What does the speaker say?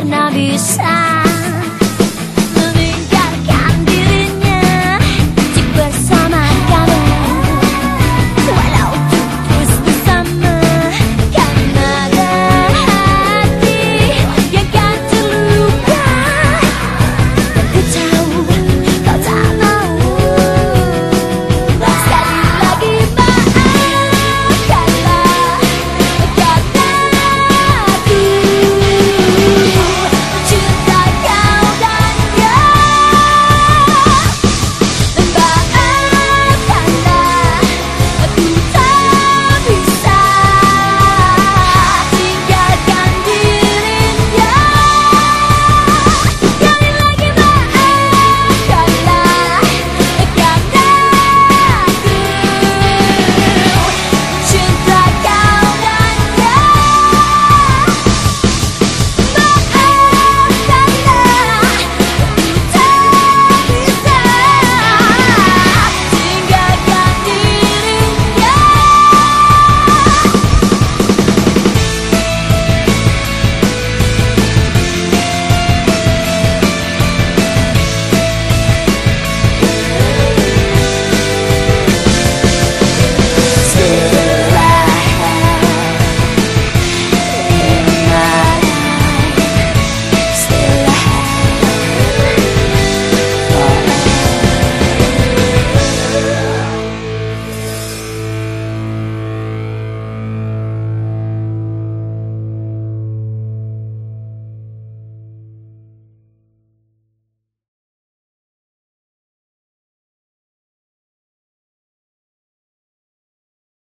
pernah bisa